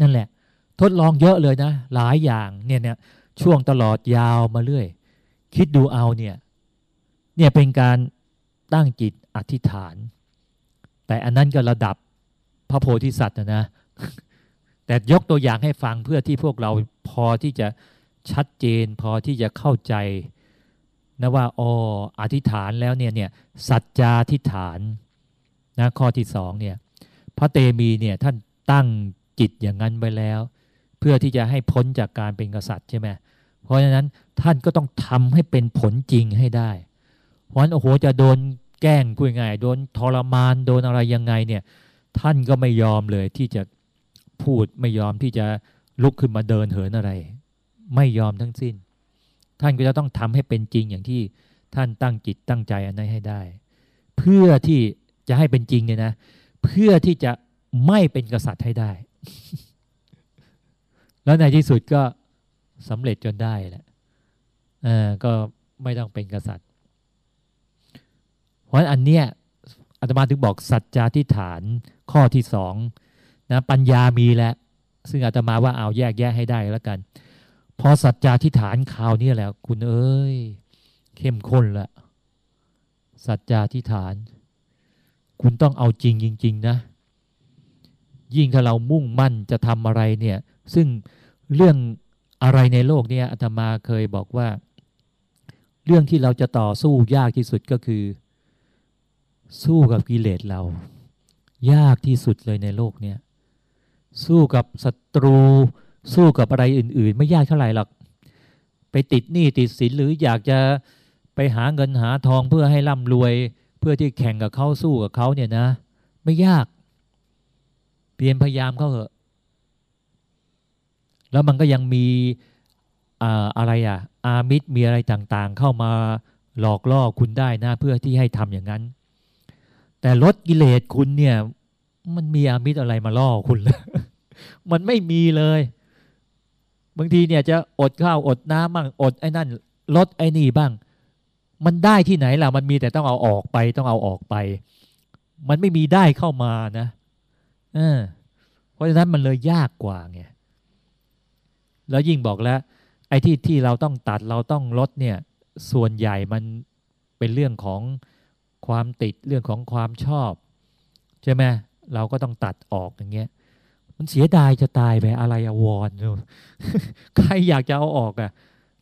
นั่นแหละ ทดลองเยอะเลยนะ หลายอย่างเนี่ยเนี่ยช่วงตลอดยาวมาเรื่อย คิดดูเอาเนี่ยเนี่ยเป็นการตั้งจิตอธิษฐาน แต่อันนั้นก็ระดับพระโพธิสัตว์นะนะ แต่ยกตัวอย่างให้ฟังเพื่อที่พวกเราพอที่จะชัดเจน พอที่จะเข้าใจนะว่าอ๋ออธิษฐานแล้วเนี่ยเนี่ยสัจจาธิษฐานนะข้อที่สองเนี่ยพระเตมีเนี่ยท่านตั้ง จิตอย่างนั้นไว้แล้ว เพื่อที่จะให้พ้นจากการเป็นกษัตริย์ใช่ไหมเพราะฉะนั้นท่านก็ต้องทำให้เป็นผลจริงให้ได้เพราะฉะนั้นโอ้โหจะโดนแกล้งพูดง่ายโดนทรมานโดนอะไรยังไงเนี่ยท่านก็ไม่ยอมเลยที่จะพูดไม่ยอมที่จะลุกขึ้นมาเดินเหินอะไร ไม่ยอมทั้งสิ้น ท่านก็จะต้องทำให้เป็นจริงอย่างที่ท่านตั้งจิตตั้งใจอันนั้นให้ได้ เพื่อที่จะให้เป็นจริงเนี่ยนะ เพื่อที่จะไม่เป็นกษัตริย์ให้ได้ แล้วในที่สุดก็สำเร็จจนได้แหละก็ไม่ต้องเป็นกษัตริย์ เพราะอันเนี้ยอาตมาถึงบอกสัจจาทิฐานข้อที่สองนะปัญญามีแล้ว ซึ่งอาตมาว่าเอาแยกแยะให้ได้แล้วกัน พอสัจจาทิฐานคราวนี้แล้ว คุณเอ้ย เข้มข้นละสัจจาทิฐาน คุณต้องเอาจริงจริง ๆ นะ ยิ่งถ้าเรามุ่งมั่นจะทำอะไรเนี่ยซึ่งเรื่องอะไรในโลกเนี้อาตมาเคยบอกว่า เรื่องที่เราจะต่อสู้ยากที่สุดก็คือ สู้กับกิเลสเรา ยากที่สุดเลยในโลกเนี้ยสู้กับศัตรู สู้กับอะไรอื่น ๆ ไม่ยากเท่าไหร่หรอกไปติดหนี้ติดสินหรืออยากจะไปหาเงินหาทองเพื่อให้ร่ำรวย เพื่อที่แข่งกับเขาสู้กับเขาเนี่ยนะ ไม่ยาก เพียรพยายามเขาเหอะ แล้วมันก็ยังมีอะไรอะ อามิตรมีอะไรต่างๆ เข้ามาหลอกล่อคุณได้นะ เพื่อที่ให้ทำอย่างนั้น แต่ลดกิเลสคุณเนี่ย มันมีอามิตรอะไรมาล่อคุณเลยมันไม่มีเลย บางทีเนี่ยจะอดข้าวอดน้ำบ้างอดไอ้นั่นลดไอ้นี่บ้าง มันได้ที่ไหนล่ะ มันมีแต่ต้องเอาออกไป ต้องเอาออกไป มันไม่มีได้เข้ามานะเออเพราะฉะนั้นมันเลยยากกว่าไงแล้วยิ่งบอกแล้ว ไอ้ที่ที่เราต้องตัดเราต้องลดเนี่ย ส่วนใหญ่มันเป็นเรื่องของความติดเรื่องของความชอบ ใช่ไหมเราก็ต้องตัดออกอย่างเงี้ย มันเสียดายจะตายไปอะไรอวรใครอยากจะเอาออกอะ่ะ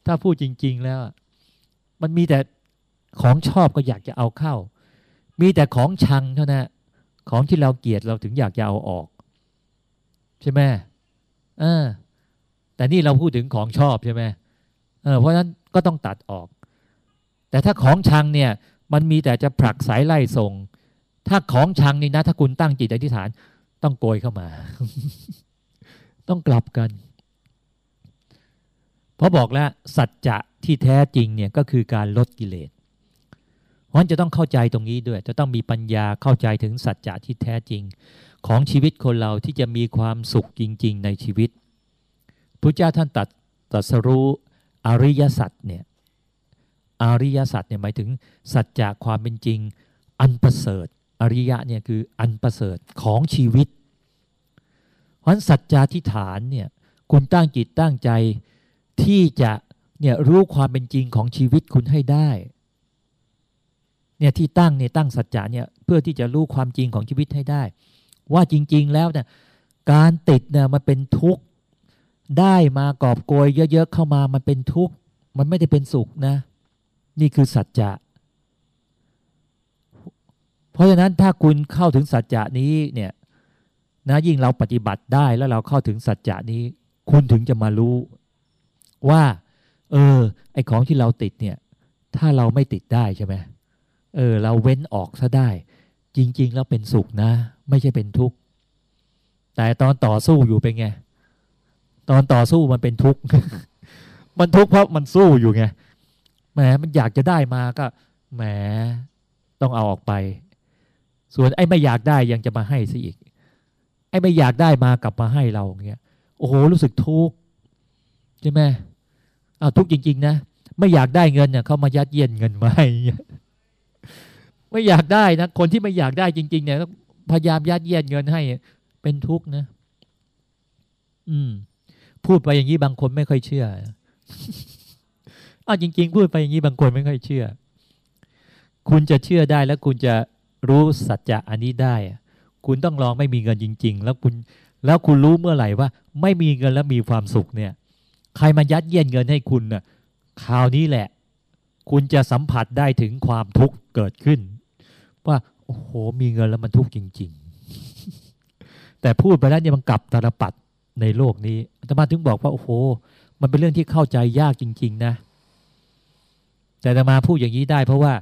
ถ้าพูดจริง ๆ แล้ว มันมีแต่ของชอบก็อยากจะเอาเข้า มีแต่ของชังเท่านั้น ของที่เราเกลียดเราถึงอยากจะเอาออก ใช่ไหมเออแต่นี่เราพูดถึงของชอบใช่ไหมเออเพราะฉะนั้นก็ต้องตัดออก แต่ถ้าของชังเนี่ย มันมีแต่จะผลักสายไล่ส่ง ถ้าของชังนี่นะ ถ้าคุณตั้งจิตอธิษฐาน ต้องโกยเข้ามา ต้องกลับกัน เพราะบอกแล้ว สัจจะที่แท้จริงเนี่ยก็คือการลดกิเลส เพราะฉะนั้นจะต้องเข้าใจตรงนี้ด้วย จะต้องมีปัญญาเข้าใจถึงสัจจะที่แท้จริง ของชีวิตคนเราที่จะมีความสุขจริง ๆ ในชีวิตพระเจ้าท่านตัดตัดสรู้อริยสัจเนี่ยอริยสัจเนี่ยหมายถึงสัจจะความเป็นจริง อันประเสริฐ อริยะเนี่ยคืออันประเสริฐของชีวิต เพราะสัจจาทิฐานเนี่ยคุณตั้งจิตตั้งใจที่จะเนี่ยรู้ความเป็นจริงของชีวิตคุณให้ได้ เนี่ยที่ตั้งเนี่ยตั้งสัจจะเนี่ยเพื่อที่จะรู้ความจริงของชีวิตให้ได้ ว่าจริง ๆ แล้วเนี่ยการติดเนี่ยมันเป็นทุกข์ได้มากอบโกยเยอะ ๆ เข้ามามันเป็นทุกข์มันไม่ได้เป็นสุขนะ นี่คือสัจจะ เพราะฉะนั้นถ้าคุณเข้าถึงสัจจะนี้เนี่ยนะยิ่งเราปฏิบัติได้แล้วเราเข้าถึงสัจจะนี้ คุณถึงจะมารู้ว่า เออ ไอของที่เราติดเนี่ย ถ้าเราไม่ติดได้ใช่ไหม เออเราเว้นออกซะได้ จริง ๆ แล้วเป็นสุขนะ ไม่ใช่เป็นทุกข์แต่ตอนต่อสู้อยู่เป็นไงตอนต่อสู้มันเป็นทุกข์มันทุกข์เพราะมันสู้อยู่ไงแหมมันอยากจะได้มาก็แหมต้องเอาออกไป ส่วนไอ้ไม่อยากได้ยังจะมาให้ซะอีก ไอ้ไม่อยากได้มากลับมาให้เราเงี้ยโอ้โหรู้สึกทุกข์ใช่ไหมเอาทุกข์จริง ๆ นะไม่อยากได้เงินเนี่ยเขามายัดเยียดเงินมาให้ ไม่อยากได้นะคนที่ไม่อยากได้จริง ๆ เนี่ยพยายามยัดเยียดเงินให้เป็นทุกข์นะ อืม พูดไปอย่างนี้บางคนไม่ค่อยเชื่ออ้าวจริง ๆ พูดไปอย่างนี้บางคนไม่ค่อยเชื่อ คุณจะเชื่อได้แล้วคุณจะรู้สัจจะอันนี้ได้ คุณต้องลองไม่มีเงินจริง ๆ แล้วคุณ แล้วคุณรู้เมื่อไหร่ว่า ไม่มีเงินแล้วมีความสุขเนี่ย ใครมายัดเยียดเงินให้คุณน่ะคราวนี้แหละ คุณจะสัมผัสได้ถึงความทุกข์เกิดขึ้น ว่าโอ้โหมีเงินแล้วมันทุกข์จริง ๆ แต่พูดไปแล้วเนี่ยมันกลับตาลปัดในโลกนี้อาตมาถึงบอกว่าโอ้โห มันเป็นเรื่องที่เข้าใจยากจริง ๆ นะ แต่อาตมาพูดอย่างนี้ได้ เพราะว่า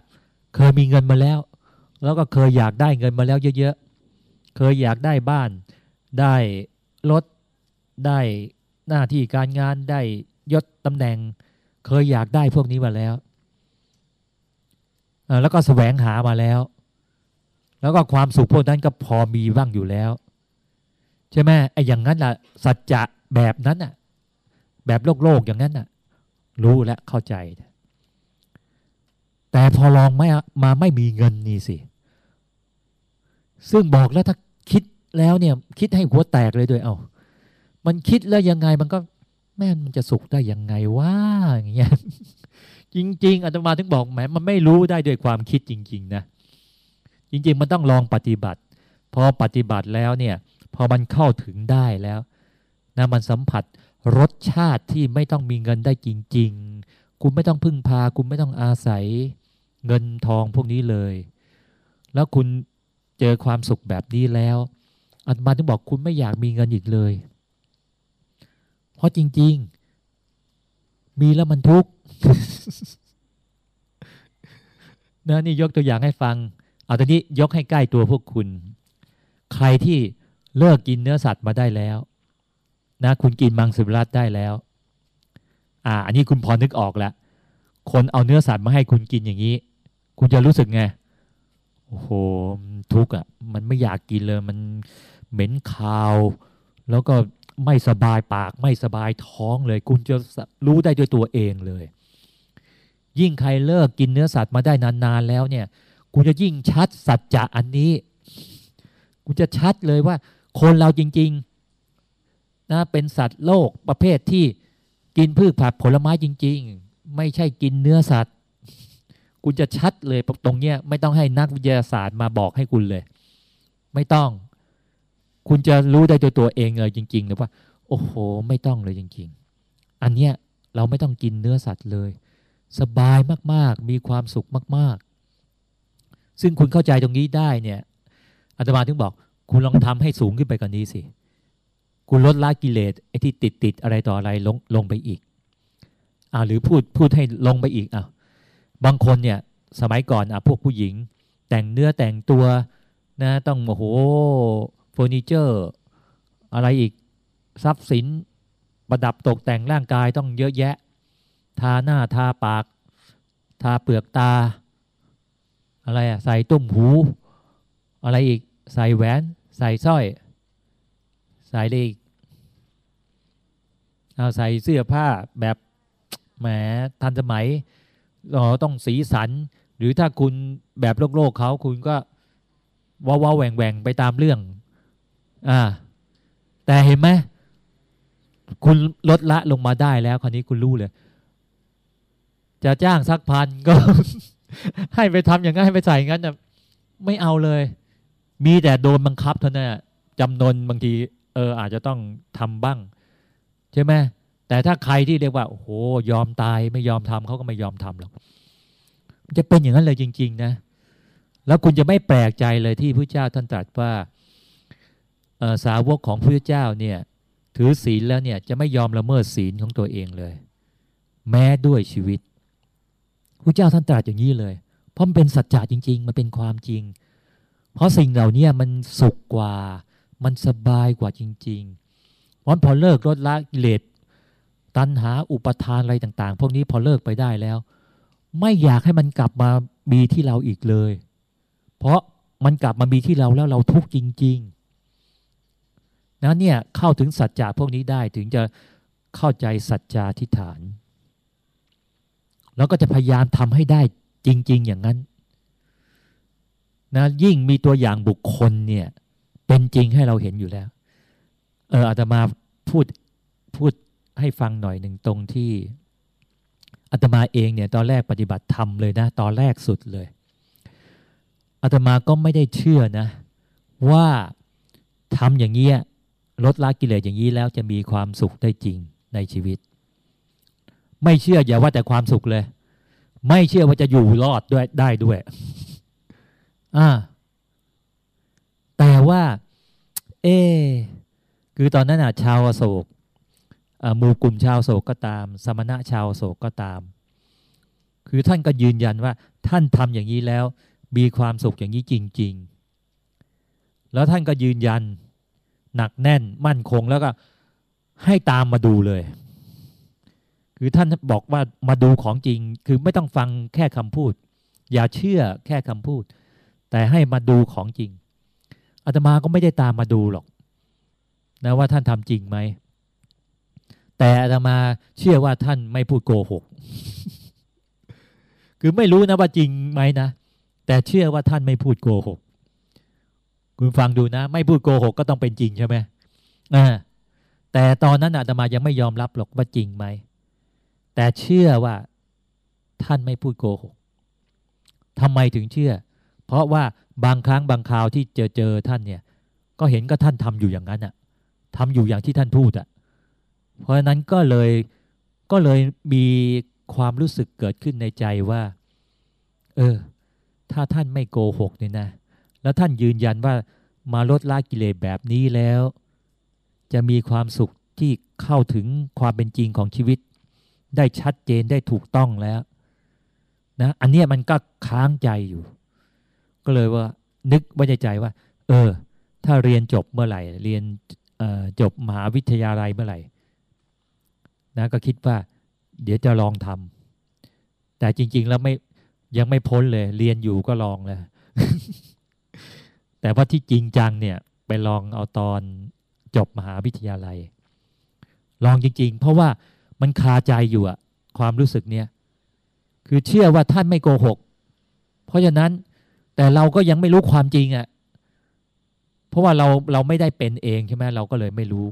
เคยมีเงินมาแล้ว แล้วก็เคยอยากได้เงินมาแล้วเยอะๆเคยอยากได้บ้าน ได้รถได้หน้าที่การงานได้ยศตำแหน่ง เคยอยากได้พวกนี้มาแล้วแล้วก็แสวงหามาแล้ว แล้วก็ความสุขพวกนั้นก็พอมีบ้างอยู่แล้ว ใช่ไหมไอ้อย่างนั้นอะ สัจจะแบบนั้นอะ แบบโลกโลกอย่างนั้นอะ รู้และเข้าใจ แต่พอลองไม่มาไม่มีเงินนี่สิ ซึ่งบอกแล้วถ้าคิดแล้วเนี่ย คิดให้หัวแตกเลยด้วยเอา้ามันคิดแล้วยังไงมันก็แม่มันจะสุขได้ยังไงว่าอย่างเงี้ยจริง ๆอาตมาถึงบอกแหมมันไม่รู้ได้ด้วยความคิดจริง ๆ นะ จริงๆ มันต้องลองปฏิบัติ พอปฏิบัติแล้วเนี่ย พอมันเข้าถึงได้แล้วนะมันสัมผัสรสชาติที่ไม่ต้องมีเงินได้จริง ๆ คุณไม่ต้องพึ่งพา คุณไม่ต้องอาศัยเงินทองพวกนี้เลย แล้วคุณเจอความสุขแบบนี้แล้วอาตมาถึงบอกคุณไม่อยากมีเงินอีกเลย เพราะจริง ๆ มีแล้วมันทุกข์นะนี่ยกตัวอย่างให้ฟัง เอาตอนนี้ยกให้ใกล้ตัวพวกคุณ ใครที่เลิกกินเนื้อสัตว์มาได้แล้ว นะคุณกินมังสวิรัตได้แล้ว อ่า อันนี้คุณพอนึกออกแล้วคนเอาเนื้อสัตว์มาให้คุณกินอย่างนี้ คุณจะรู้สึกไงโอ้โหทุกข์อะ มันไม่อยากกินเลย มันเหม็นคาว แล้วก็ไม่สบายปาก ไม่สบายท้องเลย คุณจะรู้ได้ด้วยตัวเองเลย ยิ่งใครเลิกกินเนื้อสัตว์มาได้นานๆแล้วเนี่ย คุณจะยิ่งชัดสัจจะอันนี้คุณจะชัดเลยว่า คนเราจริงๆนะเป็นสัตว์โลกประเภทที่กินพืชผักผลไม้จริง ๆ ไม่ใช่กินเนื้อสัตว์คุณจะชัดเลยตรงเนี้ยไม่ต้องให้นักวิทยาศาสตร์มาบอกให้คุณเลย ไม่ต้อง คุณจะรู้ได้โดยตัวเองเลยจริงๆเลยว่า โอ้โห ไม่ต้องเลยจริง ๆ อันเนี้ยเราไม่ต้องกินเนื้อสัตว์เลย สบายมากๆ มีความสุขมากๆ ซึ่งคุณเข้าใจตรงนี้ได้เนี่ยอาตมาถึงบอก คุณลองทำให้สูงขึ้นไปกว่านนี้สิ คุณลดละกิเลสไอ้ที่ติดติดอะไรต่ออะไรลงลงไปอีกอ่าหรือพูดพูดให้ลงไปอีกอะบางคนเนี่ยสมัยก่อนอะพวกผู้หญิง แต่งเนื้อแต่งตัวนะต้องโอ้โหเฟอร์นิเจอร์ อะไรอีกทรัพย์สินประดับตกแต่งร่างกายต้องเยอะแยะ ทาหน้าทาปาก ทาเปลือกตา อะไรอะใส่ตุ้มหู อะไรอีก ใส่แหวน ใส่สร้อย ใส่เลยอีกเอาใส่เสื้อผ้าแบบแหมทันสมัยเราต้องสีสัน หรือถ้าคุณแบบโลกโลกเขาคุณก็ว้าวแหว่งแหว่งไปตามเรื่อง อ่า แต่เห็นไหมคุณลดละลงมาได้แล้ว คราวนี้คุณรู้เลย จะจ้างสักพันก็ ให้ไปทำอย่างนั้นให้ไปใส่งั้นไม่เอาเลย มีแต่โดนบังคับเท่านั้นจำนนบางทีเอออาจจะต้องทำบ้าง ใช่ไหมแต่ถ้าใครที่เรียกว่าโอ้โหยอมตายไม่ยอมทำเขาก็ไม่ยอมทำหรอกจะเป็นอย่างนั้นเลยจริง ๆ นะ แล้วคุณจะไม่แปลกใจเลยที่พระเจ้าท่านตรัสว่าสาวกของพระเจ้าเนี่ย ถือศีลแล้วเนี่ยจะไม่ยอมละเมิดศีลของตัวเองเลย แม้ด้วยชีวิต พระเจ้าท่านตรัสอย่างนี้เลย เพราะมันเป็นสัจจะจริง ๆ มันเป็นความจริง เพราะสิ่งเหล่านี้มันสุขกว่า มันสบายกว่าจริงๆเพราะพอเลิกลดละกิเลสตัณหาอุปทานอะไรต่างๆ พวกนี้พอเลิกไปได้แล้ว ไม่อยากให้มันกลับมามีที่เราอีกเลย เพราะมันกลับมามีที่เราแล้วเราทุกข์จริง ๆนะเนี่ยเข้าถึงสัจจะพวกนี้ได้ถึงจะเข้าใจสัจจาทิฏฐาน แล้วก็จะพยายามทำให้ได้จริง ๆ อย่างนั้นนะยิ่งมีตัวอย่างบุคคลเนี่ย เป็นจริงให้เราเห็นอยู่แล้ว เอออาตมาพูดพูดให้ฟังหน่อยหนึ่งตรงที่อาตมาเองเนี่ย ตอนแรกปฏิบัติธรรมเลยนะ ตอนแรกสุดเลยอาตมาก็ไม่ได้เชื่อนะ ว่าทำอย่างนี้ยลดละกิเลสอย่างนี้แล้วจะมีความสุขได้จริงในชีวิต ไม่เชื่ออย่าว่าแต่ความสุขเลย ไม่เชื่อว่าจะอยู่รอดด้วยได้ด้วยอ่าแต่ว่า เอ คือตอนนั้นอะชาวโศกหมู่กลุ่มชาวโศกก็ตาม สมณะชาวโศกก็ตาม คือท่านก็ยืนยันว่า ท่านทำอย่างนี้แล้ว มีความสุขอย่างนี้จริง ๆ แล้วท่านก็ยืนยัน หนักแน่นมั่นคงแล้วก็ให้ตามมาดูเลย คือท่านบอกว่ามาดูของจริง คือไม่ต้องฟังแค่คำพูด อย่าเชื่อแค่คำพูด แต่ให้มาดูของจริงอาตมาก็ไม่ได้ตามมาดูหรอก นะว่าท่านทำจริงไหม แต่อาตมาเชื่อว่าท่านไม่พูดโกหก คือไม่รู้นะว่าจริงไหมนะ แต่เชื่อว่าท่านไม่พูดโกหก คุณฟังดูนะ ไม่พูดโกหกก็ต้องเป็นจริงใช่ไหมอ่าแต่ตอนนั้นอาตมายังไม่ยอมรับหรอกว่าจริงไหม แต่เชื่อว่าท่านไม่พูดโกหกทำไมถึงเชื่อ เพราะว่าบางครั้งบางคราวที่เจอเจอท่านเนี่ย ก็เห็นก็ท่านทำอยู่อย่างนั้นอะทำอยู่อย่างที่ท่านพูดอะเพราะฉะนั้นก็เลยก็เลยมีความรู้สึกเกิดขึ้นในใจว่า เออ ถ้าท่านไม่โกหกเนี่ยนะ แล้วท่านยืนยันว่ามาลดละกิเลสแบบนี้แล้ว จะมีความสุขที่เข้าถึงความเป็นจริงของชีวิต ได้ชัดเจนได้ถูกต้องแล้วนะอันนี้มันก็ค้างใจอยู่ ก็เลยว่านึกว่าใจใจว่า เออ ถ้าเรียนจบเมื่อไหร่ เรียนจบมหาวิทยาลัยเมื่อไหร่นะก็คิดว่า เดี๋ยวจะลองทำแต่จริง ๆ แล้วไม่ยังไม่พ้นเลย เรียนอยู่ก็ลองเลยแต่ว่าที่จริงจังเนี่ย ไปลองเอาตอนจบมหาวิทยาลัย ลองจริง ๆ เพราะว่า มันคาใจอยู่อะความรู้สึกเนี่ยคือเชื่อว่าท่านไม่โกหก เพราะฉะนั้นแต่เราก็ยังไม่รู้ความจริงอะเพราะว่าเราเราไม่ได้เป็นเองใช่ไหมเราก็เลยไม่รู้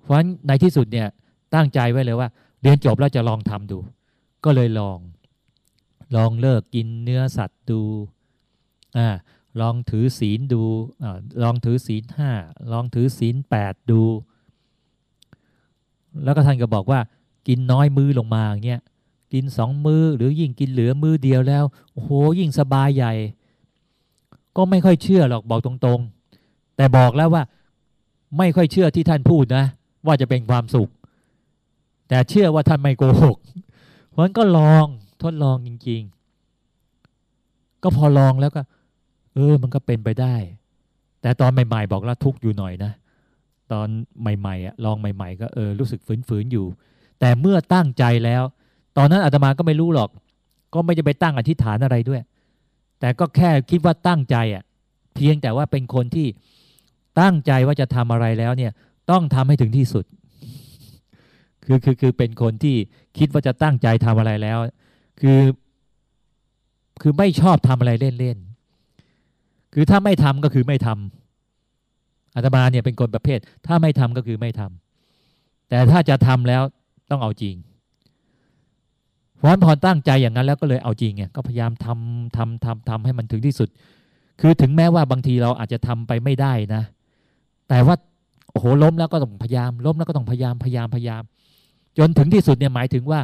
เพราะฉะนั้นในที่สุดเนี่ยตั้งใจไว้เลยว่า เรียนจบแล้วจะลองทำดู ก็เลยลอง ลองเลิกกินเนื้อสัตว์ดูอ่าลองถือศีลดูอลองถือศีลห้าลองถือศีลแปดดู แล้วก็ท่านก็บอกว่า กินน้อยมือลงมาอย่างเงี้ยกินสองมือหรือยิ่งกินเหลือมือเดียวแล้วโอ้โหยิ่งสบายใหญ่ ก็ไม่ค่อยเชื่อหรอกบอกตรงๆ แต่บอกแล้วว่าไม่ค่อยเชื่อที่ท่านพูดนะ ว่าจะเป็นความสุข แต่เชื่อว่าท่านไม่โกหกเพราะนั้นก็ลองทดลองจริง ๆ ก็พอลองแล้วก็ เออ มันก็เป็นไปได้ แต่ตอนใหม่ ๆ บอกแล้วทุกอยู่หน่อยนะ ตอนใหม่ๆอะลองใหม่ ๆ ก็เออรู้สึกฝืนๆอยู่ แต่เมื่อตั้งใจแล้ว ตอนนั้นอาตมาก็ไม่รู้หรอก ก็ไม่จะไปตั้งอธิษฐานอะไรด้วย แต่ก็แค่คิดว่าตั้งใจอะ เพียงแต่ว่าเป็นคนที่ตั้งใจว่าจะทำอะไรแล้วเนี่ย ต้องทำให้ถึงที่สุด คือคือคือเป็นคนที่คิดว่าจะตั้งใจทำอะไรแล้ว คือ คือไม่ชอบทำอะไรเล่นๆคือถ้าไม่ทำก็คือไม่ทำอาตมาเนี่ยเป็นคนประเภท ถ้าไม่ทำก็คือไม่ทำแต่ถ้าจะทำแล้ว ต้องเอาจริงเพราะพอตั้งใจอย่างนั้นแล้วก็เลยเอาจริงไงก็พยายามทำทำทำทำให้มันถึงที่สุด คือถึงแม้ว่าบางทีเราอาจจะทำไปไม่ได้นะ แต่ว่าโอ้โหล้มแล้วก็ต้องพยายาม ล้มแล้วก็ต้องพยายามพยายามพยายาม จนถึงที่สุดเนี่ยหมายถึงว่า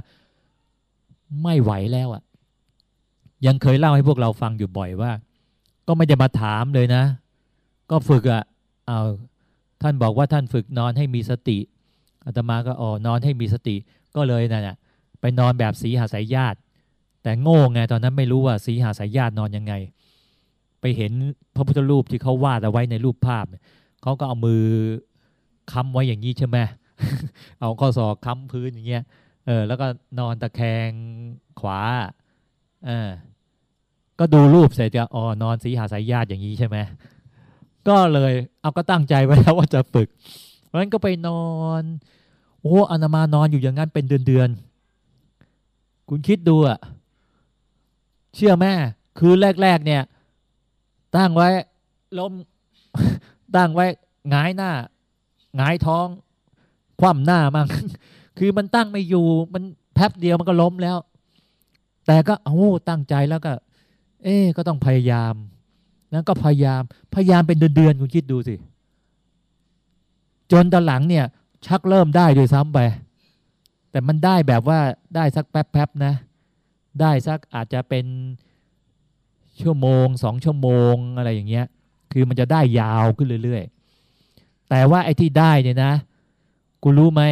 ไม่ไหวแล้วอะ่ะ ยังเคยเล่าให้พวกเราฟังอยู่บ่อยว่า ก็ไม่ได้มาถามเลยนะ ก็ฝึกอะ่ะเอาท่านบอกว่าท่านฝึกนอนให้มีสติ อาตมาก็อ๋อนอนให้มีสติก็เลยนะ่ะไปนอนแบบสีหาสายญาติ แต่โง่ไงตอนนั้นไม่รู้ว่าสีหาสายญาตินอนยังไง ไปเห็นพระพุทธรูปที่เขาวาดเอาไว้ในรูปภาพเขาก็เอามือค้ำไว้อย่างนี้ใช่ไหมเอาข้อศอกค้ำพื้นอย่างเงี้ยเออแล้วก็นอนตะแคงขวาเออก็ดูรูปเสร็จจะอ๋อนอนสีหาสายญาติอย่างนี้ใช่ไหมก็เลยเอาก็ตั้งใจไว้แล้วว่าจะฝึกเพราะฉะนั้นก็ไปนอน โอ้อนามานอนอยู่อย่างนั้นเป็นเดือนๆคุณคิดดูอะเชื่อแม่คือแรก ๆ เนี่ย ตั้งไว้ล้มตั้งไว้งายหน้าหงายท้อง คว่ำหน้ามั่งคือมันตั้งไม่อยู่ มันแป๊บเดียวมันก็ล้มแล้ว แต่ก็เอาตั้งใจแล้วก็ เอ๊ก็ต้องพยายามนั้นก็พยายาม พยายามเป็นเดือนๆคุณคิดดูสิ จนตอนหลังเนี่ย ชักเริ่มได้ด้วยซ้ำไป แต่มันได้แบบว่าได้สักแป๊บๆนะ ได้สักอาจจะเป็นชั่วโมงสองชั่วโมงอะไรอย่างเงี้ย คือมันจะได้ยาวขึ้นเรื่อยๆ แต่ว่าไอ้ที่ได้เนี่ยนะกูรู้ไหม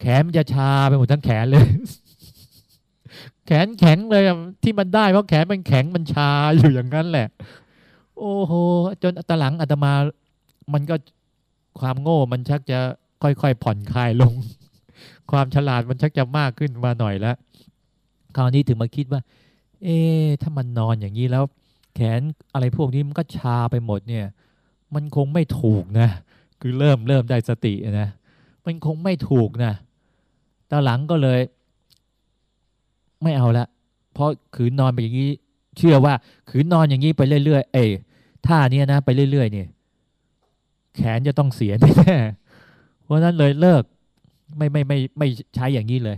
แขนมันจะชาไปหมดทั้งแขนเลย แขนแข็งเลยที่มันได้เพราะแขนมันแข็งมันชาอยู่อย่างนั้นแหละ โอ้โหจนตหลังอาตมา มันก็ความโง่มันชักจะ ค่อยๆผ่อนคลายลง ความฉลาดมันชักจะมากขึ้นมาหน่อยแล้วคราวนี้ถึงมาคิดว่า เอ๊ถ้ามันนอนอย่างนี้แล้ว แขนอะไรพวกนี้มันก็ชาไปหมดเนี่ย มันคงไม่ถูกนะ คือเริ่มเริ่มได้สตินะ มันคงไม่ถูกนะตอนหลังก็เลย ไม่เอาละ เพราะขืนนอนไปอย่างนี้ เชื่อว่าขืนนอนอย่างนี้ไปเรื่อยๆ เอ้ท่านี้นะ ไปเรื่อยๆเนี่ยแขนจะต้องเสียแน่ เพราะนั้นเลยเลิกไม่ไม่ไม่ไม่ใช้อย่างนี้เลย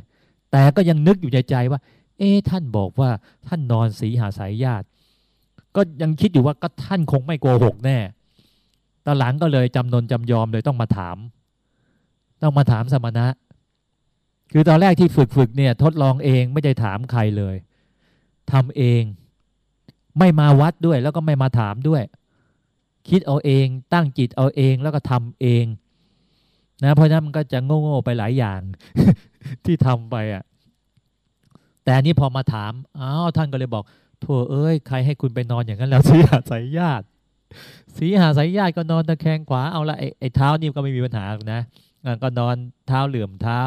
แต่ก็ยังนึกอยู่ในใจว่า เอ๊ท่านบอกว่าท่านนอนสีหาสายญาติ ก็ยังคิดอยู่ว่าก็ท่านคงไม่โกหกแน่ตอนหลังก็เลยจำนนจำยอมเลยต้องมาถาม ต้องมาถามสมณะ คือตอนแรกที่ฝึกฝึกเนี่ยทดลองเองไม่ได้ถามใครเลยทำเอง ไม่มาวัดด้วยแล้วก็ไม่มาถามด้วย คิดเอาเองตั้งจิตเอาเองแล้วก็ทำเอง นะเพราะนั้นมันก็จะโง่ๆไปหลายอย่างที่ทำไปอะแต่นี้พอมาถามอ้าวท่านก็เลยบอกโถเอ้ยใครให้คุณไปนอนอย่างนั้นแล้วสีหาสายญาติสีหาสายญาติก็นอนตะแคงขวาเอาละไอ้ไอเท้านี่ก็ไม่มีปัญหาหรอกนะก็นอนเท้าเหลื่อมเท้า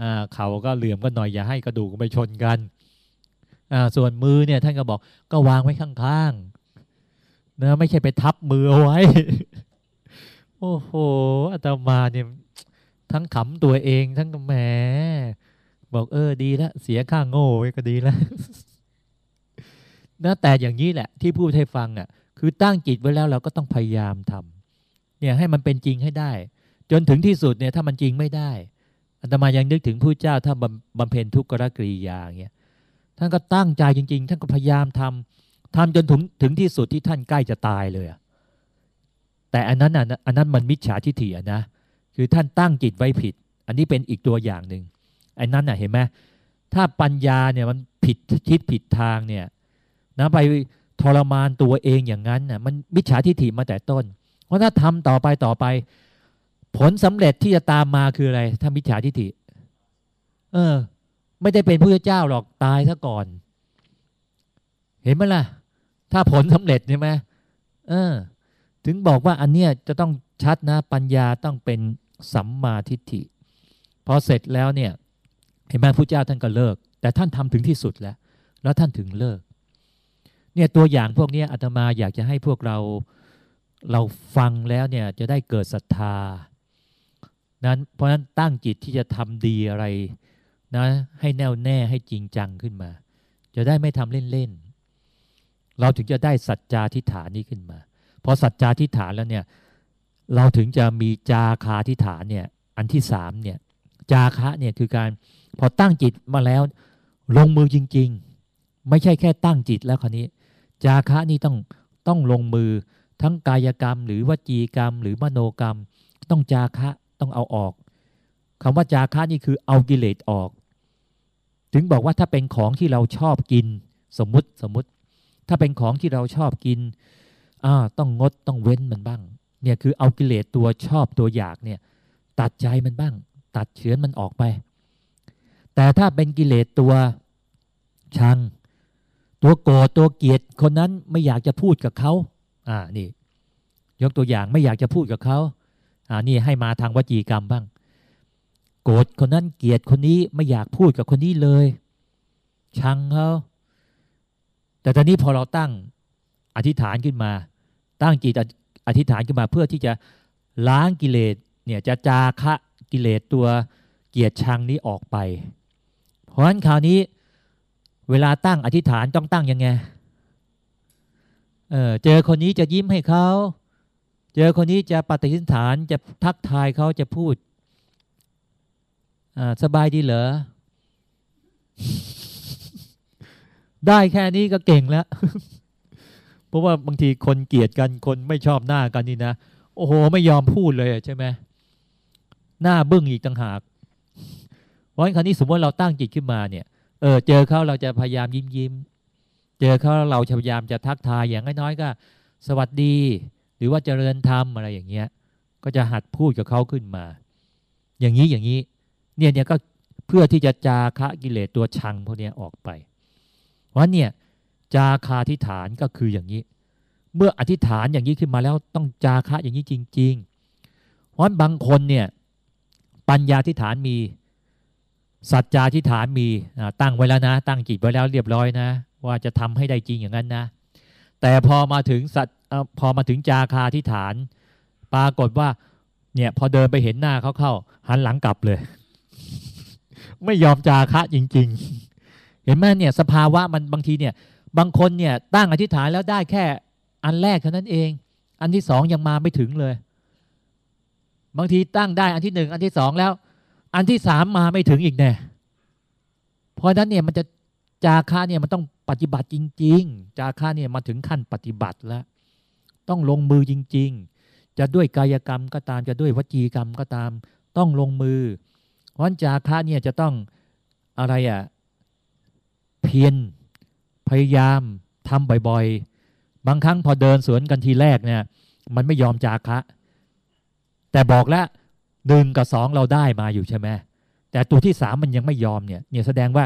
อ่าเข่าก็เหลื่อมก็หน่อยอย่าให้กระดูกไปชนกันอ่าส่วนมือเนี่ยท่านก็บอกก็วางไว้ข้างๆนะไม่ใช่ไปทับมือเอาไว้ โอ้โหอาตมาเนี่ยทั้งขำตัวเองทั้งแหมบอกเออดีแล้วเสียข้างโง่ก็ดีแล้วนะแต่อย่างนี้แหละ ที่พูดให้ฟังอะ คือตั้งจิตไว้แล้วเราก็ต้องพยายามทำเนี่ยให้มันเป็นจริงให้ได้ จนถึงที่สุดเนี่ยถ้ามันจริงไม่ได้อาตมายังนึกถึงผู้เจ้าถ้าบำเพ็ญทุกขกริยาเงี้ยท่านก็ตั้งใจจริง ๆ ท่านก็พยายามทำทำจนถึงถึงที่สุดที่ท่านใกล้จะตายเลย แต่อันนั้นอันนั้นมันมิจฉาทิฏฐินะคือท่านตั้งจิตไว้ผิด อันนี้เป็นอีกตัวอย่างหนึ่งอันนั้นน่ะเห็นไหมถ้าปัญญาเนี่ยมันผิดทิศผิดทางเนี่ยนะไปทรมานตัวเองอย่างนั้นน่ะมันมิจฉาทิฏฐิมาแต่ต้น เพราะถ้าทำต่อไปต่อไป ผลสำเร็จที่จะตามมาคืออะไร ถ้ามิจฉาทิฏฐิ เออ ไม่ได้เป็นพระเจ้าหรอกตายซะก่อน เห็นไหมล่ะ ถ้าผลสำเร็จใช่ไหมเออ ถึงบอกว่าอันเนี้ยจะต้องชัดนะปัญญาต้องเป็นสัมมาทิฏฐิพอเสร็จแล้วเนี่ยเห็นไหมพระเจ้าท่านก็เลิก แต่ท่านทำถึงที่สุดแล้ว แล้วท่านถึงเลิก เนี่ยตัวอย่างพวกนี้อาตมาอยากจะให้พวกเราเราฟังแล้วเนี่ยจะได้เกิดศรัทธานั้นเพราะนั้นตั้งจิตที่จะทำดีอะไรนะให้แน่วแน่ให้จริงจังขึ้นมา จะได้ไม่ทำเล่นๆเราถึงจะได้สัจจาทิฏฐานนี้ขึ้นมา พอสัจจาทิฏฐานแล้วเนี่ยเราถึงจะมีจาคาทิฏฐานเนี่ยอันที่สามเนี่ยจาคะเนี่ยคือการพอตั้งจิตมาแล้ว ลงมือจริง ๆ ไม่ใช่แค่ตั้งจิตแล้วคราวนี้ จาคะนี่ต้องต้องลงมือทั้งกายกรรม หรือวจีกรรม หรือมโนกรรม ต้องจาคะต้องเอาออกคำว่าจาคะนี่คือเอากิเลสออก ถึงบอกว่าถ้าเป็นของที่เราชอบกิน สมมติสมมติ ถ้าเป็นของที่เราชอบกิน อ่าต้องงดต้องเว้นมันบ้าง เนี่ยคือเอากิเลสตัวชอบตัวอยากเนี่ย ตัดใจมันบ้าง ตัดเฉือนมันออกไป แต่ถ้าเป็นกิเลสตัวชัง ตัวโกรธตัวเกลียดคนนั้นไม่อยากจะพูดกับเขาอ่านี่ ยกตัวอย่างไม่อยากจะพูดกับเขาอ่านี่ให้มาทางวจีกรรมบ้าง โกรธคนนั้นเกลียดคนนี้ไม่อยากพูดกับคนนี้เลย ชังเขาแต่ตอนนี้พอเราตั้ง อธิษฐานขึ้นมา ตั้งจิตอธิษฐานขึ้นมาเพื่อที่จะล้างกิเลสเนี่ยจะจาคะกิเลสตัวเกียรติชังนี้ออกไป เพราะฉะนั้นคราวนี้เวลาตั้งอธิษฐานต้องตั้งยังไงเออเจอคนนี้จะยิ้มให้เขาเจอคนนี้จะปฏิทินฐานจะทักทายเขาจะพูดสบายดีเหรอ ได้แค่นี้ก็เก่งแล้ว เพราะว่าบางทีคนเกลียดกันคนไม่ชอบหน้ากันนี่นะโอ้โหไม่ยอมพูดเลยใช่ไหมหน้าบึ้งอีกต่างหากเพราะฉะนั้นคราวนี้สมมติเราตั้งจิตขึ้นมาเนี่ยเออเจอเขาเราจะพยายามยิ้มยิ้มเจอเขาเราพยายามจะทักทายอย่างน้อยๆก็ สวัสดี หรือว่าเจริญธรรมอะไรอย่างเงี้ย ก็จะหัดพูดกับเขาขึ้นมา อย่างนี้อย่างนี้ เนี่ยเนี่ยก็เพื่อที่จะจาคะกิเลสตัวชังพวกนี้ออกไป เพราะเนี่ย จาคาทิฐานก็คืออย่างนี้ เมื่ออธิษฐานอย่างนี้ขึ้นมาแล้วต้องจาคะอย่างนี้จริง ๆ เพราะบางคนเนี่ยปัญญาทิฐานมี สัจจาทิฐานมีตั้งไว้แล้วนะ ตั้งจิตไว้แล้วเรียบร้อยนะ ว่าจะทำให้ได้จริงอย่างนั้นนะ แต่พอมาถึงสัจพอมาถึงจาคาทิฐาน ปรากฏว่าเนี่ยพอเดินไปเห็นหน้าเขาเข้า หันหลังกลับเลย ไม่ยอมจาคะจริง ๆ เห็นไหมเนี่ยสภาวะมันบางทีเนี่ย บางคนเนี่ยตั้งอธิษฐานแล้วได้แค่อันแรกเท่านั้นเอง อันที่สองยังมาไม่ถึงเลย บางทีตั้งได้อันที่หนึ่งอันที่สองแล้ว อันที่สามมาไม่ถึงอีกแน่เพราะนั้นเนี่ยมันจะจาค่าเนี่ยมันต้องปฏิบัติจริง ๆ จาค่าเนี่ยมาถึงขั้นปฏิบัติแล้ว ต้องลงมือจริง ๆ จะด้วยกายกรรมก็ตามจะด้วยวจีกรรมก็ตาม ต้องลงมือเพราะจาค่าเนี่ยจะต้องอะไรอะ่ะเพียร พยายามทำบ่อยๆ บางครั้งพอเดินสวนกันทีแรกเนี่ย มันไม่ยอมจาคะ แต่บอกแล้วหนึ่งกับสองเราได้มาอยู่ใช่ไหมแต่ตัวที่สามมันยังไม่ยอมเนี่ยเนี่ยแสดงว่า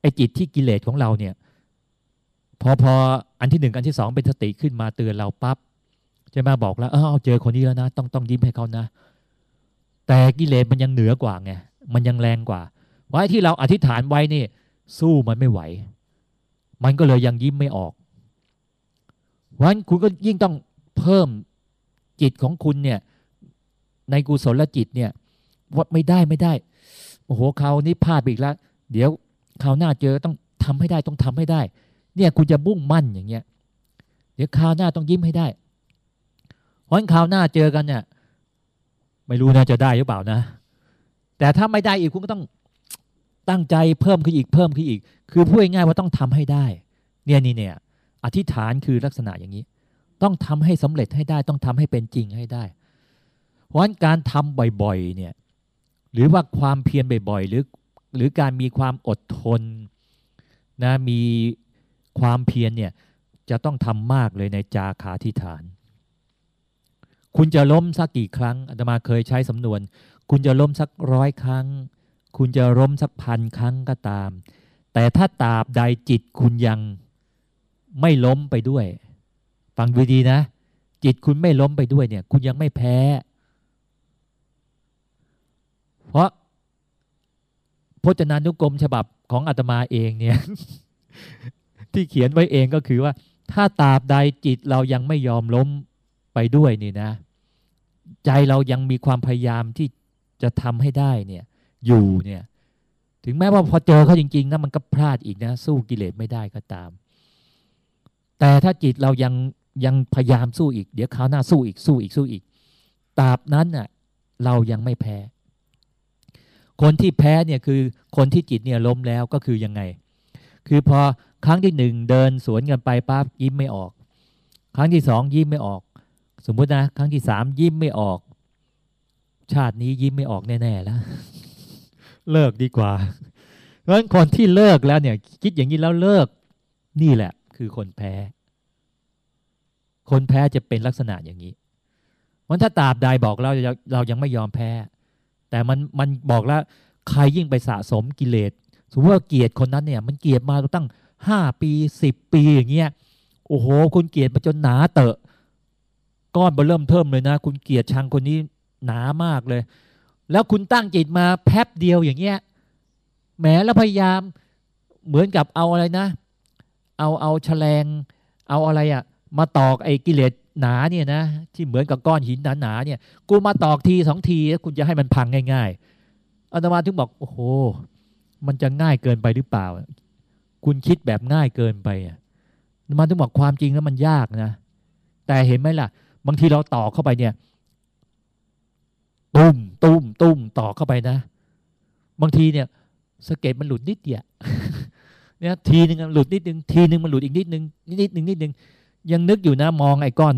ไอ้จิตที่กิเลสของเราเนี่ย พอพออันที่หนึ่งอันที่สองเป็นสติขึ้นมาเตือนเราปับ๊บจะมาบอกแล้วเออเจอคนนี้แล้วนะต้องต้องยิ้มให้เขานะ แต่กิเลสมันยังเหนือกว่าไงมันยังแรงกว่าไว้ที่เราอธิษฐานไว้นี่สู้มันไม่ไหว มันก็เลยยังยิ้มไม่ออกเพราะฉะนั้นคุณก็ยิ่งต้องเพิ่มจิตของคุณเนี่ยในกุศลจิตเนี่ยว่าไม่ได้ไม่ได้โอ้โหคราวนี้พลาดอีกแล้ว เดี๋ยวคราวหน้าเจอต้องทำให้ได้ต้องทำให้ได้ เนี่ยคุณจะบุ้งมั่นอย่างเงี้ย เดี๋ยวคราวหน้าต้องยิ้มให้ได้เพราะคราวหน้าเจอกันเนี่ย ไม่รู้นะจะได้หรือเปล่านะ แต่ถ้าไม่ได้อีกคุณก็ต้อง ตั้งใจเพิ่มขึ้นอีกเพิ่มขึ้นอีก คือพูดง่ายว่าต้องทำให้ได้ เนี่ยนี่เนี่ยอธิษฐานคือลักษณะอย่างนี้ ต้องทำให้สำเร็จให้ได้ ต้องทำให้เป็นจริงให้ได้ เพราะฉะนั้นการทำบ่อยๆเนี่ยหรือว่าความเพียรบ่อยๆหรือหรือการมีความอดทนนะมีความเพียรเนี่ยจะต้องทำมากเลยในจาขาธิฐาน คุณจะล้มสักกี่ครั้งอาตมาเคยใช้สำนวน คุณจะล้มสักร้อยครั้ง คุณจะล้มสักพันครั้งก็ตาม แต่ถ้าตาบใดจิตคุณยังไม่ล้มไปด้วย ฟังดูดีนะ จิตคุณไม่ล้มไปด้วยเนี่ย คุณยังไม่แพ้ เพราะพจนานุกรมฉบับของอาตมาเองเนี่ย ที่เขียนไว้เองก็คือว่า ถ้าตาบใดจิตเรายังไม่ยอมล้มไปด้วยนี่นะ ใจเรายังมีความพยายามที่จะทำให้ได้เนี่ย อยู่เนี่ย ถึงแม้ว่าพอเจอเขาจริง ๆนะมันก็พลาดอีกนะ สู้กิเลสไม่ได้ก็ตาม แต่ถ้าจิตเรายังยังพยายามสู้อีก เดี๋ยวคราวหน้าสู้อีกสู้อีกสู้อีกตราบนั้นน่ะเรายังไม่แพ้ คนที่แพ้เนี่ยคือคนที่จิตเนี่ยล้มแล้วก็คือยังไง คือพอครั้งที่หนึ่งเดินสวนกันไปปั๊บยิ้มไม่ออก ครั้งที่สองยิ้มไม่ออก สมมุตินะ ครั้งที่สามยิ้มไม่ออก ชาตินี้ยิ้มไม่ออกแน่ๆแล้ว เลิกดีกว่า เพราะฉะนั้นคนที่เลิกแล้วเนี่ย คิดอย่างนี้แล้วเลิกนี่แหละ คือคนแพ้ คนแพ้จะเป็นลักษณะอย่างนี้มันถ้าตาบใดบอกเราเรายังไม่ยอมแพ้ แต่มันมันบอกแล้ว ใครยิ่งไปสะสมกิเลสสมมติว่าเกียดคนนั้นเนี่ย มันเกียดมาตั้งห้าปีสิบปีอย่างเงี้ยโอ้โห คุณเกียดมาจนหนาเตอะก้อนมาเริ่มเทิมเลยนะ คุณเกียดชังคนนี้หนามากเลย แล้วคุณตั้งจิตมาแป๊บเดียวอย่างเงี้ยแหมแล้วพยายามเหมือนกับเอาอะไรนะ เอาเอาแฉลง เอาอะไรอะมาตอกไอ้กิเลสหนาเนี่ยนะที่เหมือนกับก้อนหินหนาๆเนี่ย กูมาตอกทีสองทีแล้วคุณจะให้มันพังง่ายๆอาตมาถึงบอกโอ้โห มันจะง่ายเกินไปหรือเปล่า คุณคิดแบบง่ายเกินไปอะมาถึงบอกความจริงแล้วมันยากนะ แต่เห็นไหมล่ะ บางทีเราตอกเข้าไปเนี่ยตุ้ม ตุ้มต่อเข้าไปนะ บางทีเนี่ยสะเก็ดมันหลุดนิดเดียวเนี่ยทีหนึ่งหลุดนิดนึงทีหนึ่งมันหลุดอีกนิดนึงนิดนึงนิดนึงยังนึกอยู่นะมองไอ้ก้อน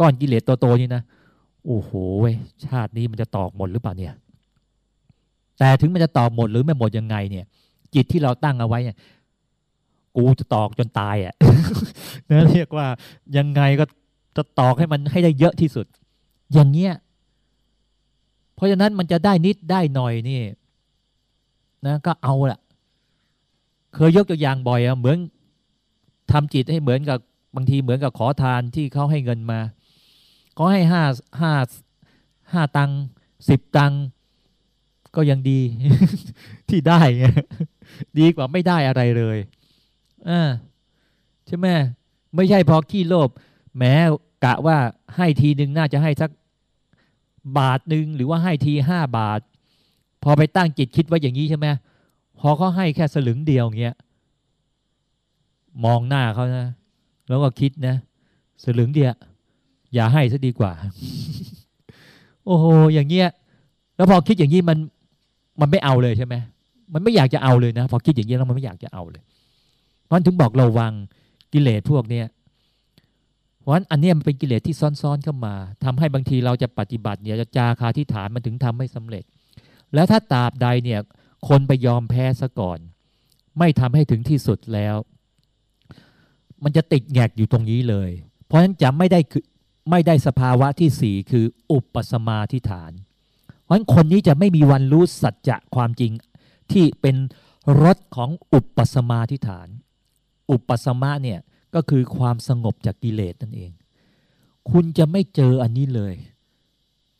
ก้อนกิเลสโตๆนี่นะโอ้โหชาตินี้มันจะตอกหมดหรือเปล่าเนี่ย แต่ถึงมันจะตอกหมดหรือไม่หมดยังไงเนี่ย จิตที่เราตั้งเอาไว้เนี่ยกูจะตอกจนตายอะ่ะนะเรียกว่ายังไงก็จะตอกให้มันให้ได้เยอะที่สุด อย่างเงี้ย เพราะฉะนั้นมันจะได้นิดได้หน่อยนี่นะก็เอาละเคยยกตัวอย่างบ่อยอะเหมือนทำจิตให้เหมือนกับบางทีเหมือนกับขอทานที่เขาให้เงินมาเขาให้ห้าห้าห้าตังสิบตังก็ยังดีที่ได้ไงดีกว่าไม่ได้อะไรเลยอ่าใช่ไหมไม่ใช่พอขี้โลภแม้กะว่าให้ทีหนึ่งน่าจะให้สัก บาทหนึ่งหรือว่าให้ทีห้าบาท พอไปตั้งจิตคิดว่าอย่างนี้ใช่ไหมพอเขาให้แค่สลึงเดียวเงี้ยมองหน้าเขานะ แล้วก็คิดนะ สลึงเดียวอย่าให้ซะดีกว่า โอ้โหอย่างเงี้ย แล้วพอคิดอย่างนี้มันมันไม่เอาเลยใช่ไหมมันไม่อยากจะเอาเลยนะ พอคิดอย่างนี้แล้วมันไม่อยากจะเอาเลยเพราะถึงบอกระวังกิเลสพวกเนี้ย เพราะฉะนั้นอันนี้มันเป็นกิเลสที่ซ้อนๆเข้ามาทำให้บางทีเราจะปฏิบัติเนี่ยจะจาคาที่ฐานมันถึงทำไม่สำเร็จ แล้วถ้าตราบใดเนี่ยคนไปยอมแพ้ซะก่อน ไม่ทำให้ถึงที่สุดแล้ว มันจะติดแงกอยู่ตรงนี้เลย เพราะฉะนั้นจะไม่ได้คือไม่ได้สภาวะที่สี่คืออุปสมาธิฐาน เพราะฉะนั้นคนนี้จะไม่มีวันรู้สัจจะความจริงที่เป็นรสของอุปสมาธิฐาน อุปสมาเนี่ย ก็คือความสงบจากกิเลสนั่นเอง คุณจะไม่เจออันนี้เลย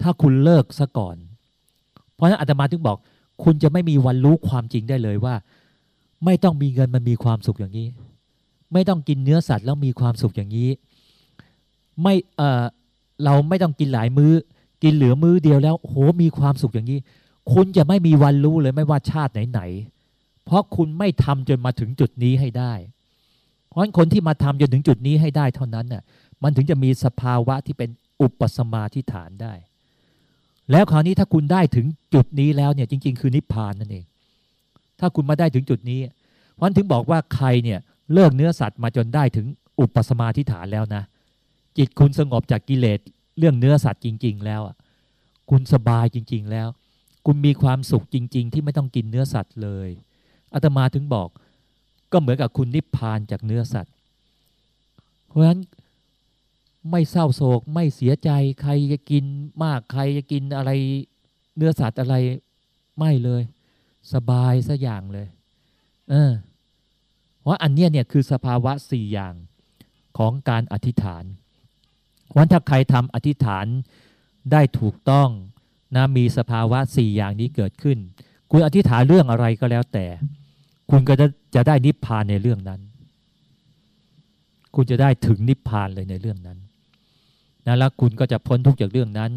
ถ้าคุณเลิกซะก่อน เพราะฉะนั้นอาตมาถึงบอก คุณจะไม่มีวันรู้ความจริงได้เลยว่า ไม่ต้องมีเงินมันมีความสุขอย่างนี้ ไม่ต้องกินเนื้อสัตว์แล้วมีความสุขอย่างนี้ ไม่เออเราไม่ต้องกินหลายมื้อ กินเหลือมื้อเดียวแล้วโหมีความสุขอย่างนี้ คุณจะไม่มีวันรู้เลยไม่ว่าชาติไหนๆเพราะคุณไม่ทำจนมาถึงจุดนี้ให้ได้ ราะคนที่มาทำจนถึงจุดนี้ให้ได้เท่านั้นน่ะมันถึงจะมีสภาวะที่เป็นอุปสมาธิฐานได้ แล้วคราวนี้ถ้าคุณได้ถึงจุดนี้แล้วเนี่ยจริง ๆ คือนิพพานนั่นเอง ถ้าคุณมาได้ถึงจุดนี้เพราะถึงบอกว่าใครเนี่ยเลิกเนื้อสัตว์มาจนได้ถึงอุปสมาธิฐานแล้วนะ จิตคุณสงบจากกิเลสเรื่องเนื้อสัตว์จริง ๆ แล้วอะคุณสบายจริง ๆ แล้ว คุณมีความสุขจริง ๆ ที่ไม่ต้องกินเนื้อสัตว์เลยอาตมาถึงบอก ก็เหมือนกับคุณนิพพานจากเนื้อสัตว์ เพราะฉะนั้นไม่เศร้าโศกไม่เสียใจใครจะกินมากใครจะกินอะไรเนื้อสัตว์อะไรไม่เลย สบายสัอย่างเลย เออเพราะอันเนี้ยเนี่ยคือสภาวะสี่อย่างของการอธิษฐานวันถ้าใครทำอธิษฐานได้ถูกต้องนะมีสภาวะสี่อย่างนี้เกิดขึ้น คุณอธิษฐานเรื่องอะไรก็แล้วแต่ คุณก็จะจะได้นิพพานในเรื่องนั้น คุณจะได้ถึงนิพพานเลยในเรื่องนั้นนะแล้วคุณก็จะพ้นทุกจากเรื่องนั้น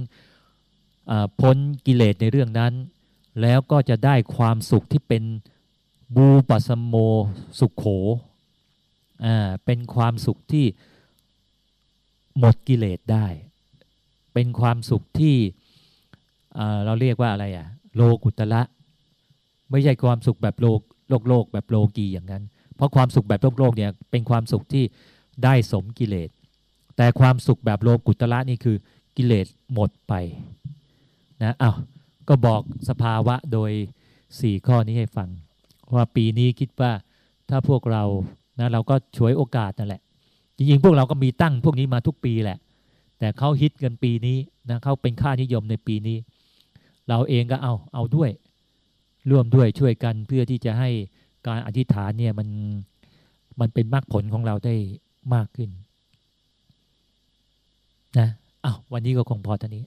พ้นกิเลสในเรื่องนั้น แล้วก็จะได้ความสุขที่เป็นบูปสมโมสุขโขอ่าเป็นความสุขที่หมดกิเลสได้ เป็นความสุขที่เราเรียกว่าอะไรอะโลกุตละ ไม่ใช่ความสุขแบบโลก โลกโลกแบบโลกีอย่างนั้น เพราะความสุขแบบโลกโลกเนี่ยเป็นความสุขที่ได้สมกิเลส แต่ความสุขแบบโลกุตละนี่คือกิเลสหมดไปนะอ้าวก็บอกสภาวะโดยสี่ข้อนี้ให้ฟัง ว่าปีนี้คิดว่าถ้าพวกเรานะเราก็ช่วยโอกาสนั่นแหละ จริงๆ พวกเราก็มีตั้งพวกนี้มาทุกปีแหละ แต่เขาฮิตกันปีนี้นะเขาเป็นค่านิยมในปีนี้ เราเองก็เอาเอาด้วย ร่วมด้วยช่วยกันเพื่อที่จะให้การอธิษฐานเนี่ยมันมันเป็นมรรคผลของเราได้มากขึ้น นะอ้าววันนี้ก็คงพอเท่านี้